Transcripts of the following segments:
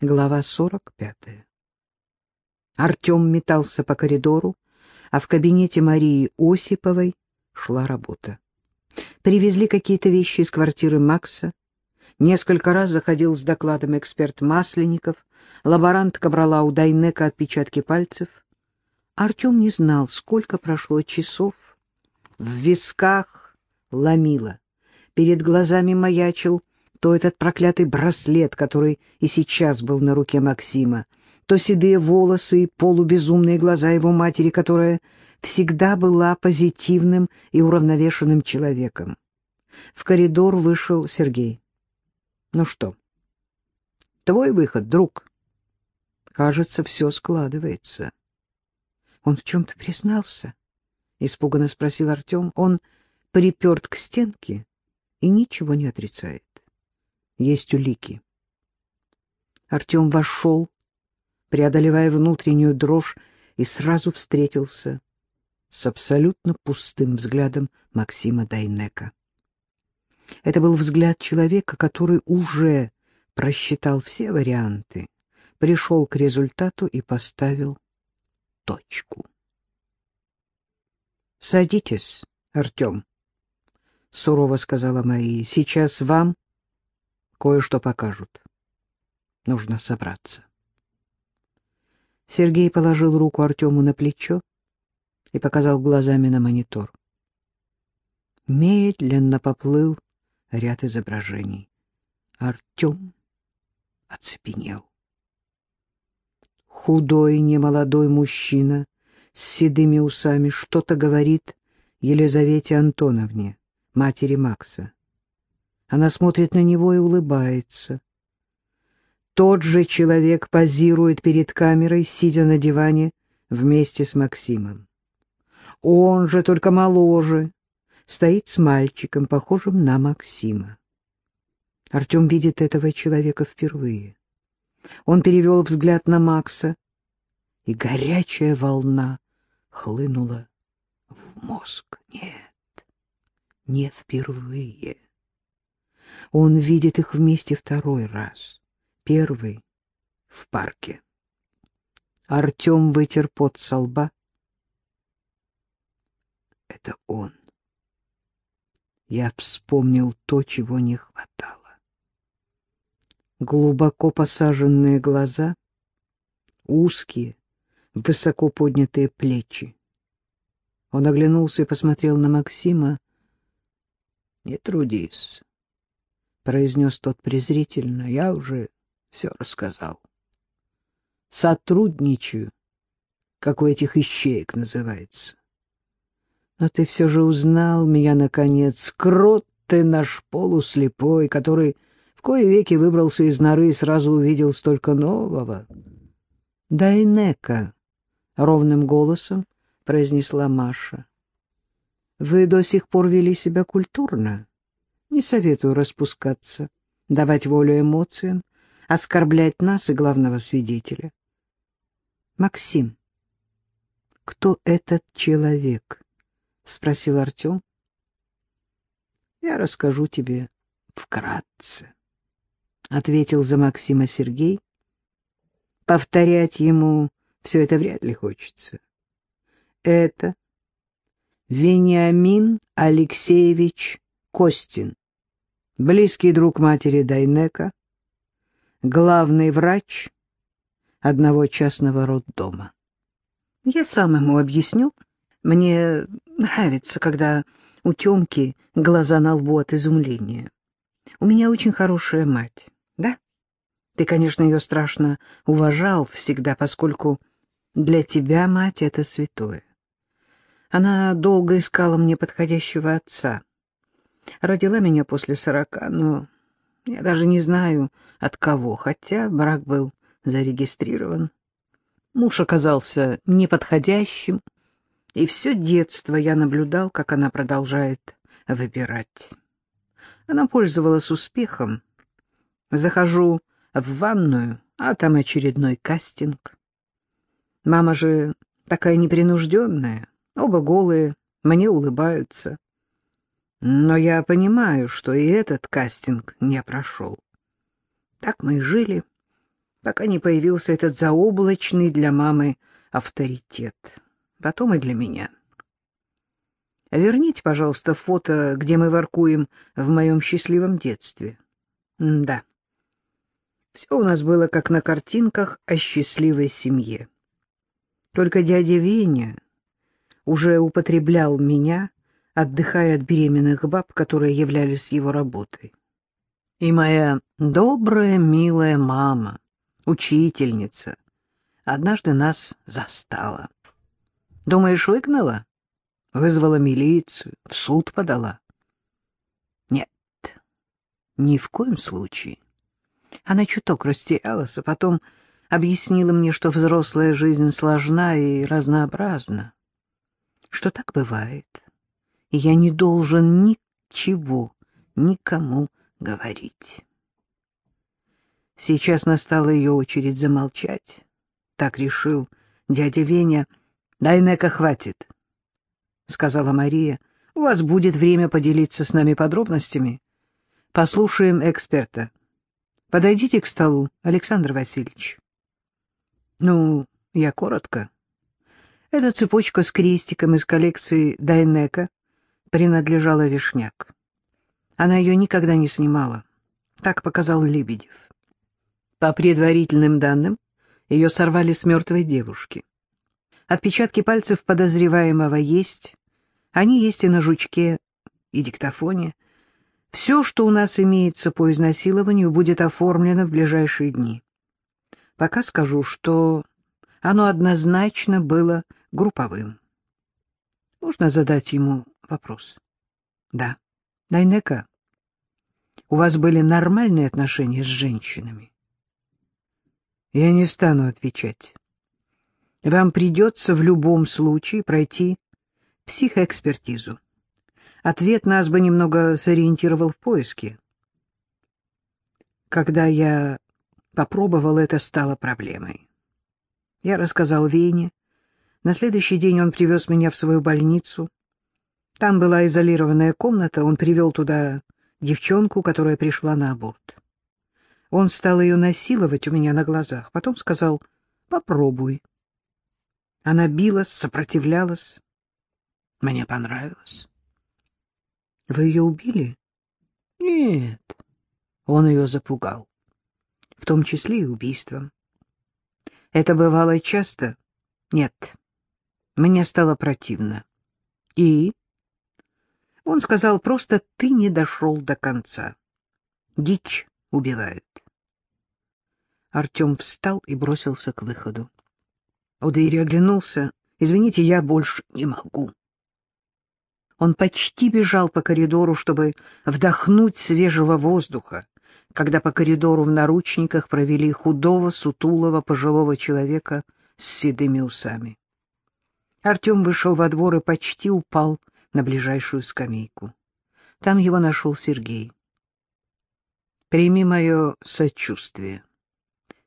Глава 45. Артем метался по коридору, а в кабинете Марии Осиповой шла работа. Привезли какие-то вещи из квартиры Макса. Несколько раз заходил с докладом эксперт Масленников. Лаборантка брала у Дайнека отпечатки пальцев. Артем не знал, сколько прошло часов. В висках ломило. Перед глазами маячил то этот проклятый браслет, который и сейчас был на руке Максима, то седые волосы и полубезумные глаза его матери, которая всегда была позитивным и уравновешенным человеком. В коридор вышел Сергей. — Ну что? — Твой выход, друг. Кажется, все складывается. — Он в чем-то признался? — испуганно спросил Артем. Он приперт к стенке и ничего не отрицает есть улики. Артем вошел, преодолевая внутреннюю дрожь, и сразу встретился с абсолютно пустым взглядом Максима Дайнека. Это был взгляд человека, который уже просчитал все варианты, пришел к результату и поставил точку. — Садитесь, Артем, — сурово сказала Мария. — Сейчас вам кое-что покажут. Нужно собраться. Сергей положил руку Артему на плечо и показал глазами на монитор. Медленно поплыл ряд изображений. Артем оцепенел. Худой, немолодой мужчина с седыми усами что-то говорит Елизавете Антоновне, матери Макса. Она смотрит на него и улыбается. Тот же человек позирует перед камерой, сидя на диване вместе с Максимом. Он же, только моложе, стоит с мальчиком, похожим на Максима. Артем видит этого человека впервые. Он перевел взгляд на Макса, и горячая волна хлынула в мозг. Нет, не впервые. Он видит их вместе второй раз. Первый — в парке. Артем вытер пот со лба. Это он. Я вспомнил то, чего не хватало. Глубоко посаженные глаза, узкие, высоко поднятые плечи. Он оглянулся и посмотрел на Максима. — Не трудись произнес тот презрительно. Я уже все рассказал. Сотрудничаю, как у этих ищеек называется. Но ты все же узнал меня, наконец. Крот ты наш полуслепой, который в кое веки выбрался из норы и сразу увидел столько нового. — Дайнека, — ровным голосом произнесла Маша. — Вы до сих пор вели себя культурно. Не советую распускаться, давать волю эмоциям, оскорблять нас и главного свидетеля. Максим, кто этот человек? спросил Артем. Я расскажу тебе вкратце, ответил за Максима Сергей. Повторять ему все это вряд ли хочется. Это Вениамин Алексеевич Костин, близкий друг матери Дайнека, главный врач одного частного роддома. Я сам ему объясню. Мне нравится, когда у Тёмки глаза на лбу от изумления. У меня очень хорошая мать, да? Ты, конечно, ее страшно уважал всегда, поскольку для тебя мать — это святое. Она долго искала мне подходящего отца — Родила меня после сорока, но я даже не знаю, от кого, хотя брак был зарегистрирован. Муж оказался неподходящим, и все детство я наблюдал, как она продолжает выбирать. Она пользовалась успехом. Захожу в ванную, а там очередной кастинг. Мама же такая непринужденная, оба голые, мне улыбаются. Но я понимаю, что и этот кастинг не прошел. Так мы и жили, пока не появился этот заоблачный для мамы авторитет. Потом и для меня. Верните, пожалуйста, фото, где мы воркуем в моем счастливом детстве. М да. Все у нас было как на картинках о счастливой семье. Только дядя Веня уже употреблял меня, отдыхая от беременных баб, которые являлись его работой. И моя добрая, милая мама, учительница, однажды нас застала. Думаешь, выгнала? Вызвала милицию, в суд подала. Нет, ни в коем случае. Она чуток растерялась, а потом объяснила мне, что взрослая жизнь сложна и разнообразна, что так бывает, и я не должен ничего никому говорить. Сейчас настала ее очередь замолчать. Так решил дядя Веня. «Дай, Нека, хватит», — сказала Мария. «У вас будет время поделиться с нами подробностями. Послушаем эксперта. Подойдите к столу, Александр Васильевич». Ну, я коротко. Эта цепочка с крестиком из коллекции Дайнека принадлежала Вишняк. Она ее никогда не снимала. Так показал Лебедев. По предварительным данным, ее сорвали с мертвой девушки. Отпечатки пальцев подозреваемого есть. Они есть и на жучке, и диктофоне. Все, что у нас имеется по изнасилованию, будет оформлено в ближайшие дни. Пока скажу, что оно однозначно было групповым. Можно задать ему вопрос? Да. Дайнека, у вас были нормальные отношения с женщинами? Я не стану отвечать. Вам придется в любом случае пройти психоэкспертизу. Ответ нас бы немного сориентировал в поиске. Когда я попробовал, это стало проблемой. Я рассказал Вене. На следующий день он привез меня в свою больницу. Там была изолированная комната, он привел туда девчонку, которая пришла на аборт. Он стал ее насиловать у меня на глазах, потом сказал «попробуй». Она билась, сопротивлялась. Мне понравилось. Вы ее убили? Нет, он ее запугал в том числе и убийством. Это бывало часто? Нет. Мне стало противно. И? Он сказал просто, ты не дошел до конца. Дичь убивают. Артем встал и бросился к выходу. У двери оглянулся. «Извините, я больше не могу». Он почти бежал по коридору, чтобы вдохнуть свежего воздуха, когда по коридору в наручниках провели худого, сутулого, пожилого человека с седыми усами. Артем вышел во двор и почти упал на ближайшую скамейку. Там его нашел Сергей. «Прими мое сочувствие».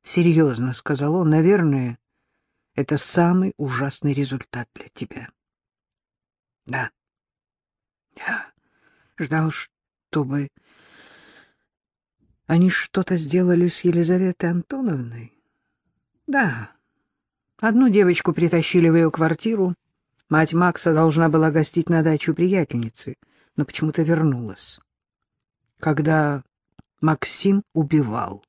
«Серьезно», — сказал он, — «наверное, это самый ужасный результат для тебя». «Да, я ждал, чтобы они что-то сделали с Елизаветой Антоновной? Да. Одну девочку притащили в ее квартиру. Мать Макса должна была гостить на дачу приятельницы, но почему-то вернулась. Когда Максим убивал.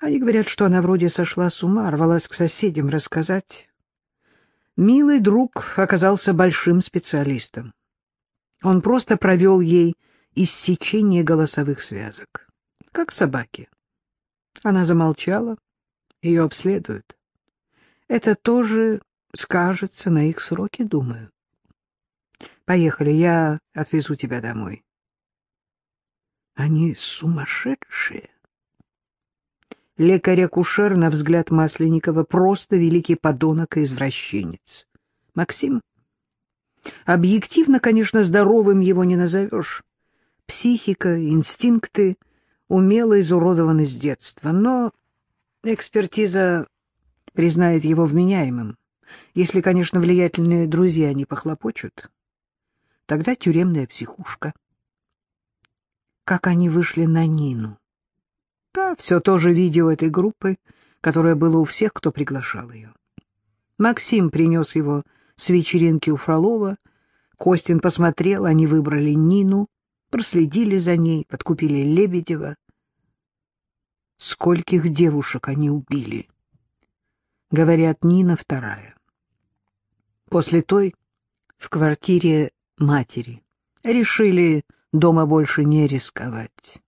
Они говорят, что она вроде сошла с ума, рвалась к соседям рассказать. Милый друг оказался большим специалистом. Он просто провел ей иссечение голосовых связок как собаки. Она замолчала, ее обследуют. Это тоже скажется на их сроки, думаю. Поехали, я отвезу тебя домой. Они сумасшедшие. Лекарь-акушер, на взгляд Масленникова, просто великий подонок и извращенец. Максим? Объективно, конечно, здоровым его не назовешь. Психика, инстинкты умело изуродованы с детства, но экспертиза признает его вменяемым, если, конечно, влиятельные друзья не похлопочут. Тогда тюремная психушка. Как они вышли на Нину? Да, все то же видео этой группы, которое было у всех, кто приглашал ее. Максим принес его с вечеринки у Фролова. Костин посмотрел, они выбрали Нину, проследили за ней, подкупили Лебедева. Скольких девушек они убили? Говорят, Нина вторая. После той в квартире матери решили дома больше не рисковать.